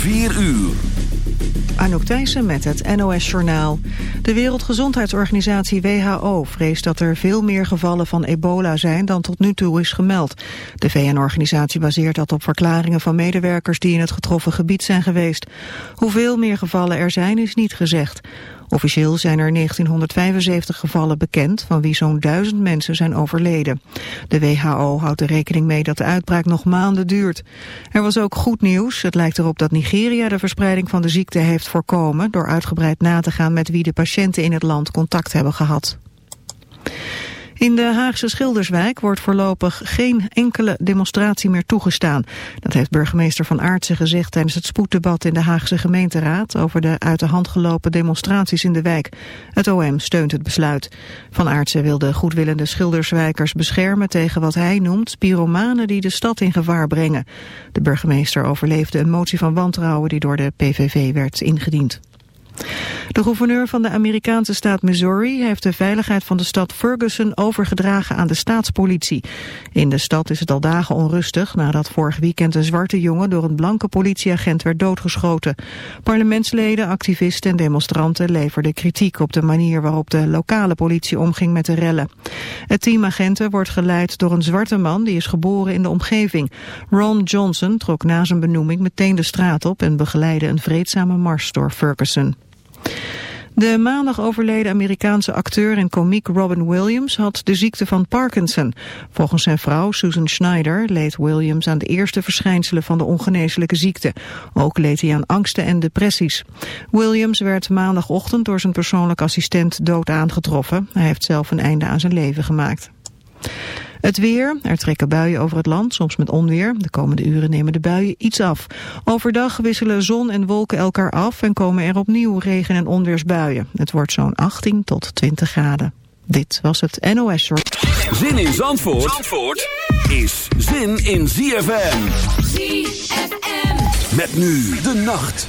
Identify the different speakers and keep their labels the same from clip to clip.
Speaker 1: 4 uur.
Speaker 2: Anouk Thijssen met het NOS-journaal. De Wereldgezondheidsorganisatie WHO vreest dat er veel meer gevallen van ebola zijn dan tot nu toe is gemeld. De VN-organisatie baseert dat op verklaringen van medewerkers die in het getroffen gebied zijn geweest. Hoeveel meer gevallen er zijn is niet gezegd. Officieel zijn er 1975 gevallen bekend, van wie zo'n duizend mensen zijn overleden. De WHO houdt er rekening mee dat de uitbraak nog maanden duurt. Er was ook goed nieuws. Het lijkt erop dat Nigeria de verspreiding van de ziekte heeft voorkomen... door uitgebreid na te gaan met wie de patiënten in het land contact hebben gehad. In de Haagse Schilderswijk wordt voorlopig geen enkele demonstratie meer toegestaan. Dat heeft burgemeester Van Aartsen gezegd tijdens het spoeddebat in de Haagse gemeenteraad over de uit de hand gelopen demonstraties in de wijk. Het OM steunt het besluit. Van Aartsen wil de goedwillende Schilderswijkers beschermen tegen wat hij noemt pyromanen die de stad in gevaar brengen. De burgemeester overleefde een motie van wantrouwen die door de PVV werd ingediend. De gouverneur van de Amerikaanse staat Missouri heeft de veiligheid van de stad Ferguson overgedragen aan de staatspolitie. In de stad is het al dagen onrustig nadat vorig weekend een zwarte jongen door een blanke politieagent werd doodgeschoten. Parlementsleden, activisten en demonstranten leverden kritiek op de manier waarop de lokale politie omging met de rellen. Het team agenten wordt geleid door een zwarte man die is geboren in de omgeving. Ron Johnson trok na zijn benoeming meteen de straat op en begeleidde een vreedzame mars door Ferguson. De maandag overleden Amerikaanse acteur en komiek Robin Williams had de ziekte van Parkinson. Volgens zijn vrouw Susan Schneider leed Williams aan de eerste verschijnselen van de ongeneeslijke ziekte. Ook leed hij aan angsten en depressies. Williams werd maandagochtend door zijn persoonlijk assistent dood aangetroffen. Hij heeft zelf een einde aan zijn leven gemaakt. Het weer, er trekken buien over het land, soms met onweer. De komende uren nemen de buien iets af. Overdag wisselen zon en wolken elkaar af en komen er opnieuw regen- en onweersbuien. Het wordt zo'n 18 tot 20 graden. Dit was het NOS Short.
Speaker 1: Zin in Zandvoort, Zandvoort is zin in ZFM.
Speaker 3: ZFM.
Speaker 1: Met nu de nacht.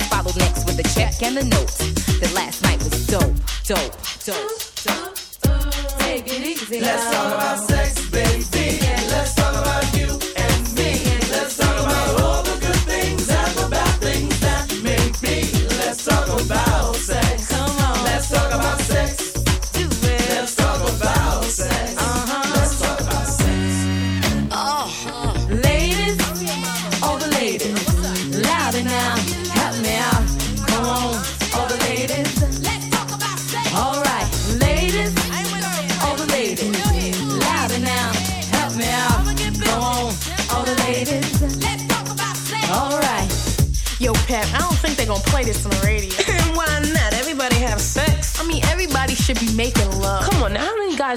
Speaker 3: Followed next with the check and the note. That last night was dope, dope, dope, dope. Take it easy.
Speaker 4: Let's talk about sex, baby.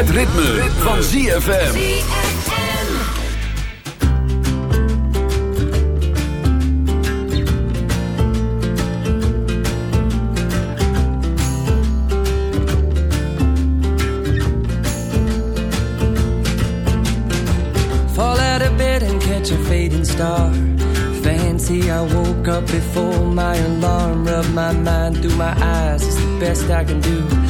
Speaker 1: Het ritme, van ZFM.
Speaker 5: Fall out of bed and catch a fading star. Fancy, I woke up before my alarm. Rub my mind through my eyes, it's the best I can do.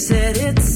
Speaker 6: said it's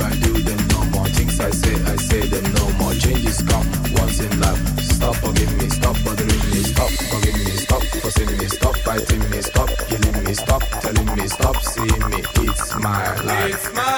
Speaker 6: I
Speaker 5: do them no more. Things I say, I say them no more. Changes come once in life. Stop forgiving me, stop bothering me, stop forgiving me, stop forcing me, stop fighting me, stop killing me, stop telling me, stop seeing me. It's my life.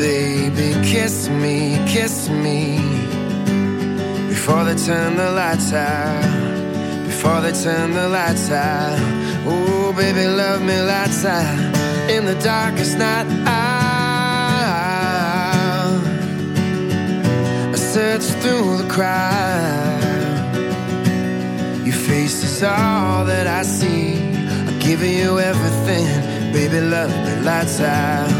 Speaker 7: Baby, kiss me, kiss me. Before they turn the lights out. Before they turn the lights out. Oh, baby, love me lights out. In the darkest night. I search through the crowd. Your face is all that I see. I'm giving you everything. Baby, love me lights out.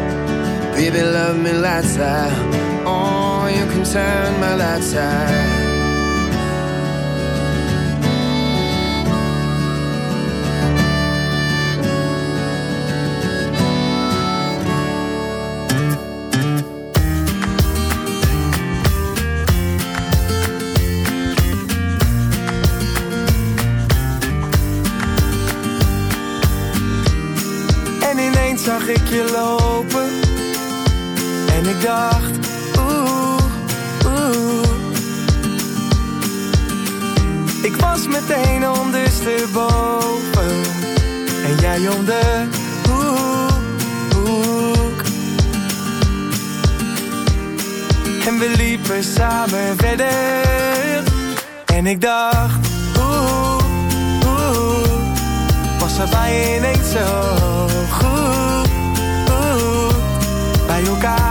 Speaker 7: baby. Love me lights out. Oh, you can turn my.
Speaker 8: En ineens zag ik je lopen dacht, oeh, oeh. Ik was meteen ondersteboven. En jij hoek. En we liepen samen verder. En ik dacht, oeh, oeh. Was er je ineens zo goed, goed Bij elkaar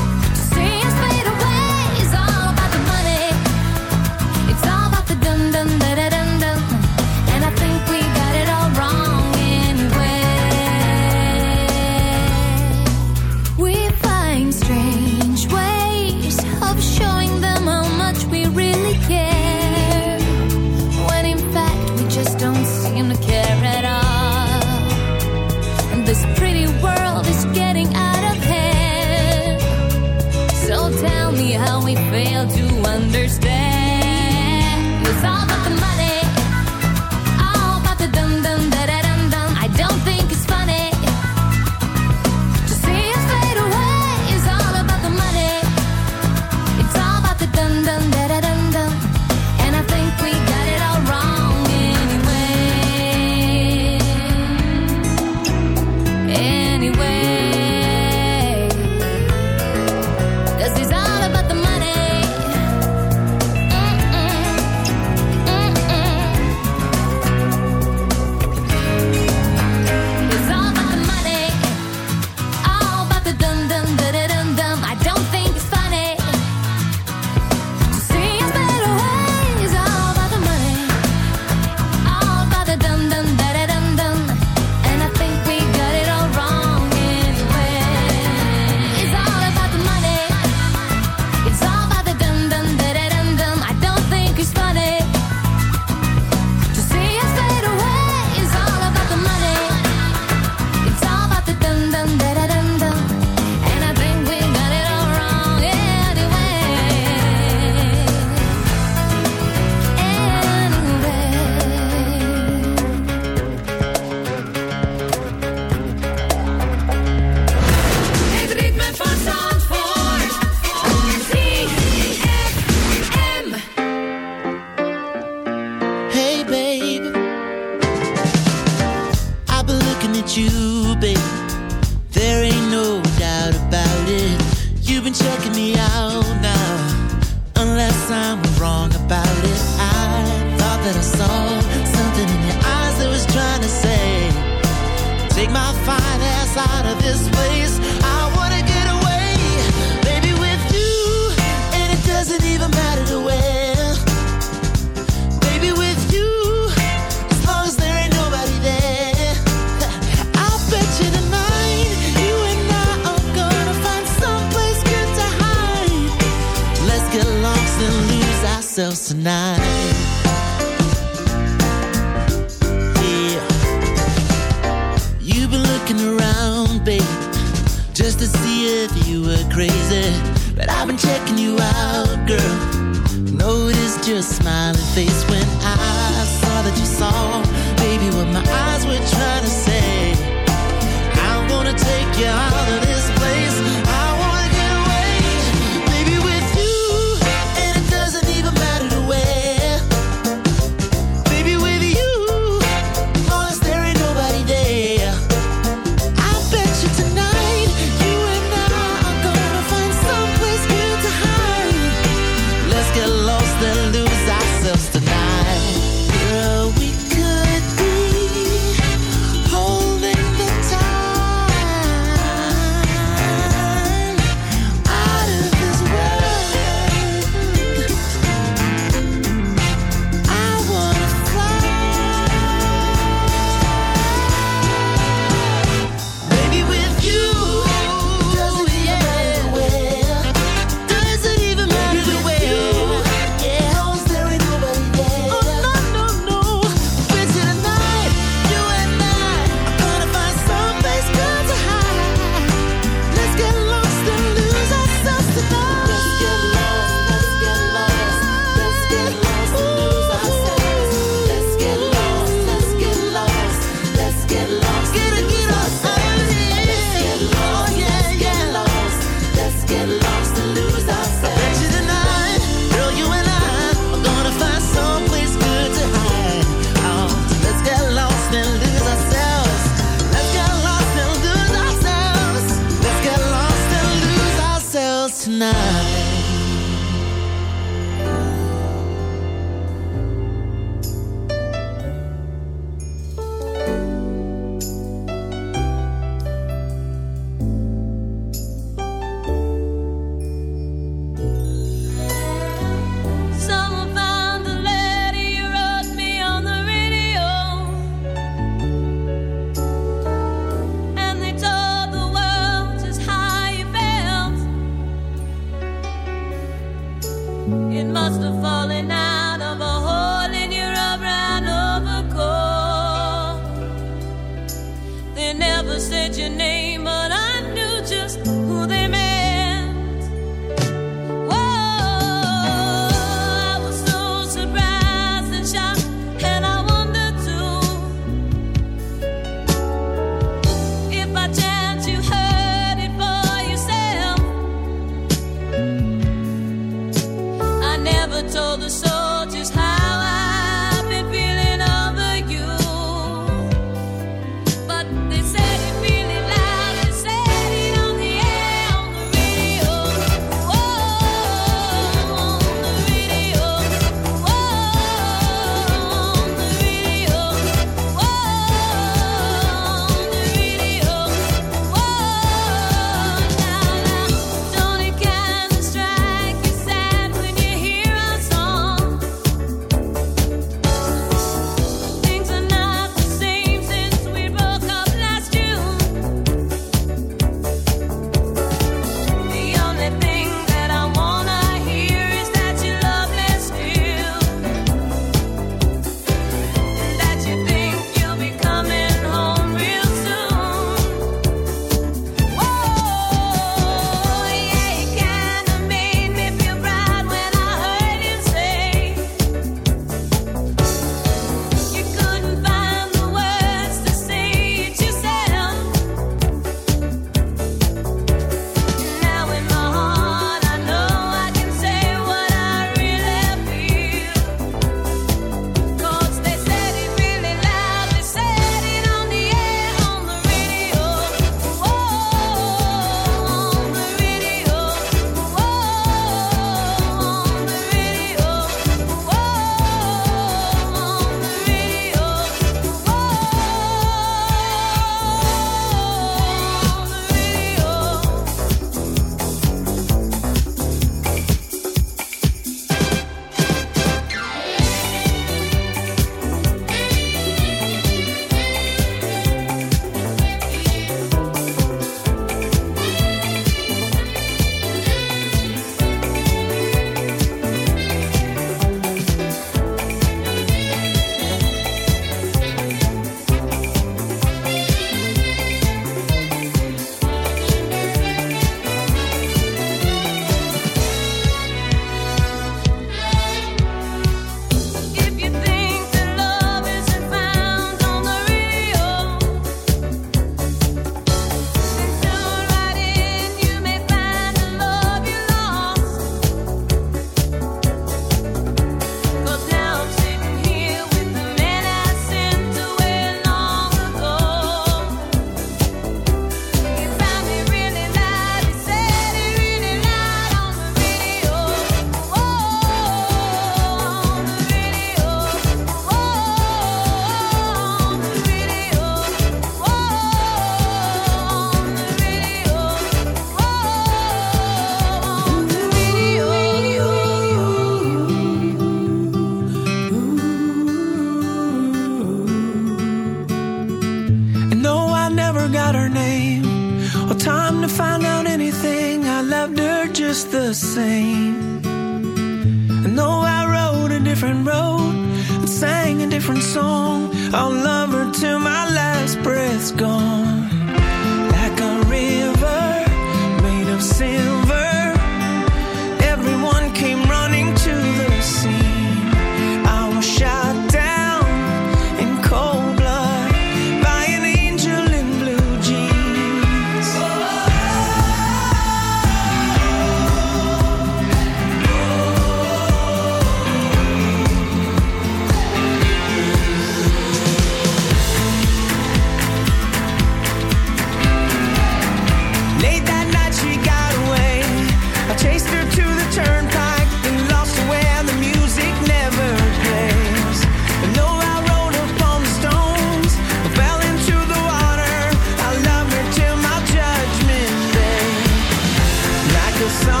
Speaker 9: the
Speaker 1: sun